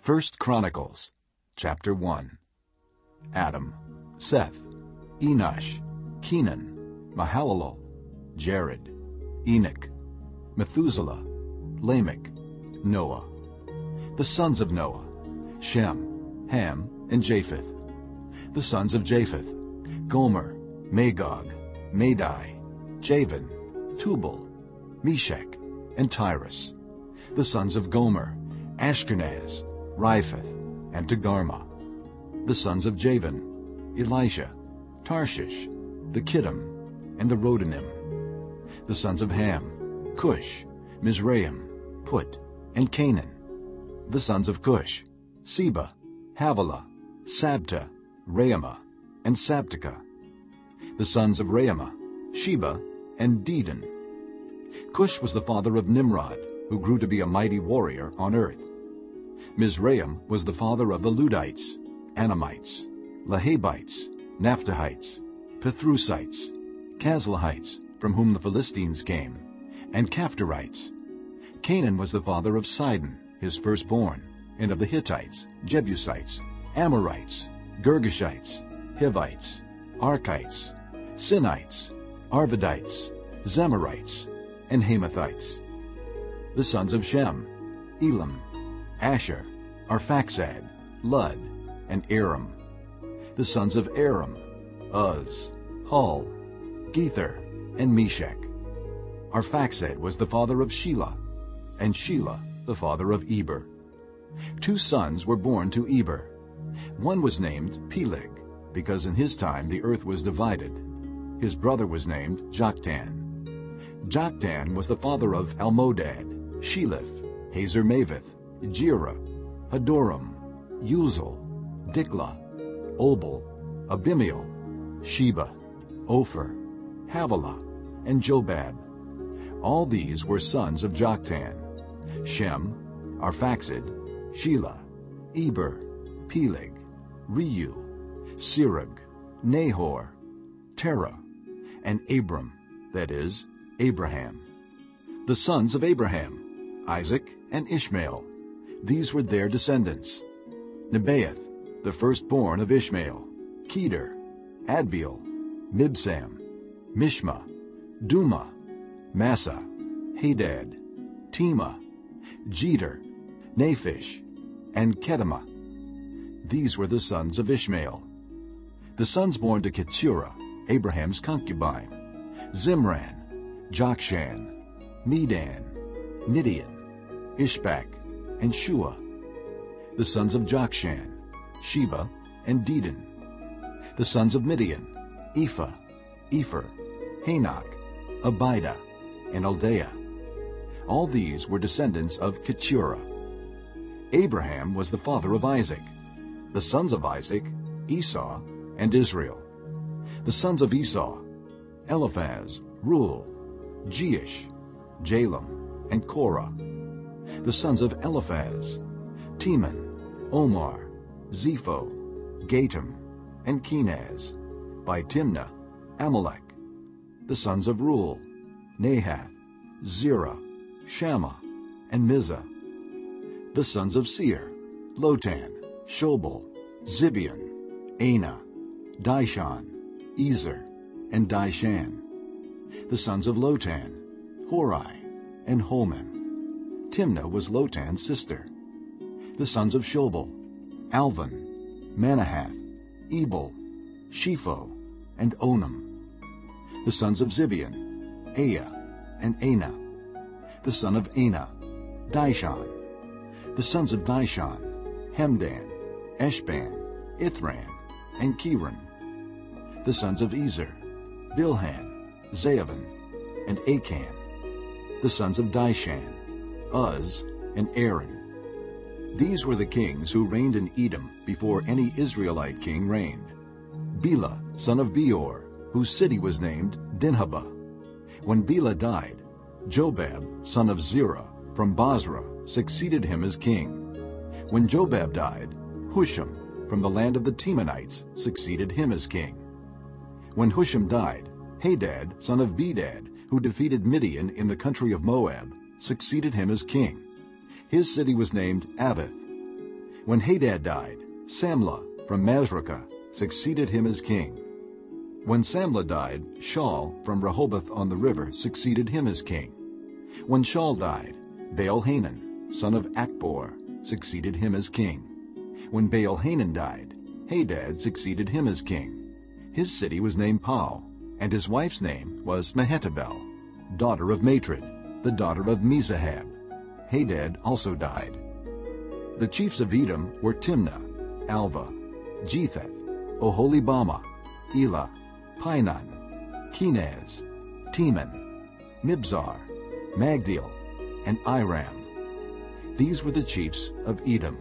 First Chronicles, chapter 1 Adam, Seth, Enosh, Kenan, Mahalalel, Jared, Enoch, Methuselah, Lamech, Noah. The sons of Noah, Shem, Ham, and Japheth. The sons of Japheth, Gomer, Magog, Madai, Javan, Tubal, Meshech, and Tiras. The sons of Gomer, Ashkenaz, Riphath, and Togarmah. The sons of Javan, Elisha, Tarshish, the Kittim, and the Rodanim. The sons of Ham, Cush, Mizraim, Put, and Canaan. The sons of Cush, Seba, Havilah, Sabta, Raamah, and Sabteca. The sons of Raamah, Sheba, and Dedan. Cush was the father of Nimrod, who grew to be a mighty warrior on earth. Mizraim was the father of the Ludites, Anamites, Lahabites, Naphtuhites, Pathrusites, Casluhites, from whom the Philistines came, and Caphtorites. Canaan was the father of Sidon, his firstborn, and of the Hittites, Jebusites, Amorites, Girgashites, Hivites, Archites, Sinites, Arvadites, Zemarites, and Hamathites. The sons of Shem, Elam, Asshur, Arphaxad, Lud, and Aram. The sons of Aram, Uz, Hul, Gether, and Meshech. Arphaxad was the father of Shelah, and Shelah the father of Eber. Two sons were born to Eber. One was named Peleg, because in his time the earth was divided. His brother was named Joktan. Joktan was the father of Almodad, Sheleph, Hazarmaveth, Jerah, Hadoram, Uzal, Dikla, Obal, Abimael, Sheba, Ophir, Havilah, and Jobab. All these were sons of Joktan. Shem, Arphaxad, Shelah, Eber, Peleg, Reu, Serug, Nahor, Terah, and Abram, that is, Abraham. The sons of Abraham, Isaac and Ishmael. These were their descendants. Nebaioth, the firstborn of Ishmael, Kedar, Adbeel, Mibsam, Mishma, Duma, Massa, Hadad, Tema, Jeter, Naphish, and Kedemah. These were the sons of Ishmael. The sons born to Keturah, Abraham's concubine, Zimran, Jokshan, Medan, Midian, Ishbak, and Shua. The sons of Jokshan, Sheba, and Dedan. The sons of Midian, Ephah, Epher, Hanoch, Abida, and Eldaah. All these were descendants of Keturah. Abraham was the father of Isaac. The sons of Isaac, Esau, and Israel. The sons of Esau, Eliphaz, Reuel, Jeush, Jalam, and Korah. The sons of Eliphaz, Teman, Omar, Zepho, Gatam, and Kenaz. By Timnah, Amalek. The sons of Reuel, Nahath, Zerah, Shammah, and Mizzah. The sons of Seir, Lotan, Shobal, Zibeon, Anah, Dishon, Ezer, and Dishan. The sons of Lotan, Horai, and Homam. Timnah was Lotan's sister. The sons of Shobal, Alvan, Manahath, Ebal, Shepho, and Onam. The sons of Zibeon, Aiah, and Anah. The son of Anah, Dishon. The sons of Dishon, Hemdan, Eshban, Ithran, and Keran. The sons of Ezer, Bilhan, Zaavan, and Akan. The sons of Dishan, Uz, and Aran. These were the kings who reigned in Edom before any Israelite king reigned. Bela, son of Beor, whose city was named Dinhabah. When Bela died, Jobab, son of Zerah, from Bozrah, succeeded him as king. When Jobab died, Husham, from the land of the Temanites, succeeded him as king. When Husham died, Hadad, son of Bedad, who defeated Midian in the country of Moab, succeeded him as king. His city was named Avith. When Hadad died, Samlah from Masrekah succeeded him as king. When Samlah died, Shaul from Rehoboth on the river succeeded him as king. When Shaul died, Baal-Hanan, son of Akbor, succeeded him as king. When Baal-Hanan died, Hadad succeeded him as king. His city was named Pau, and his wife's name was Mehetabel, daughter of Matred, the daughter of Mezahab. Hadad also died. The chiefs of Edom were Timnah, Alva, Jetheth, Oholibamah, Elah, Pinon, Kenaz, Teman, Mibzar, Magdiel, and Iram. These were the chiefs of Edom.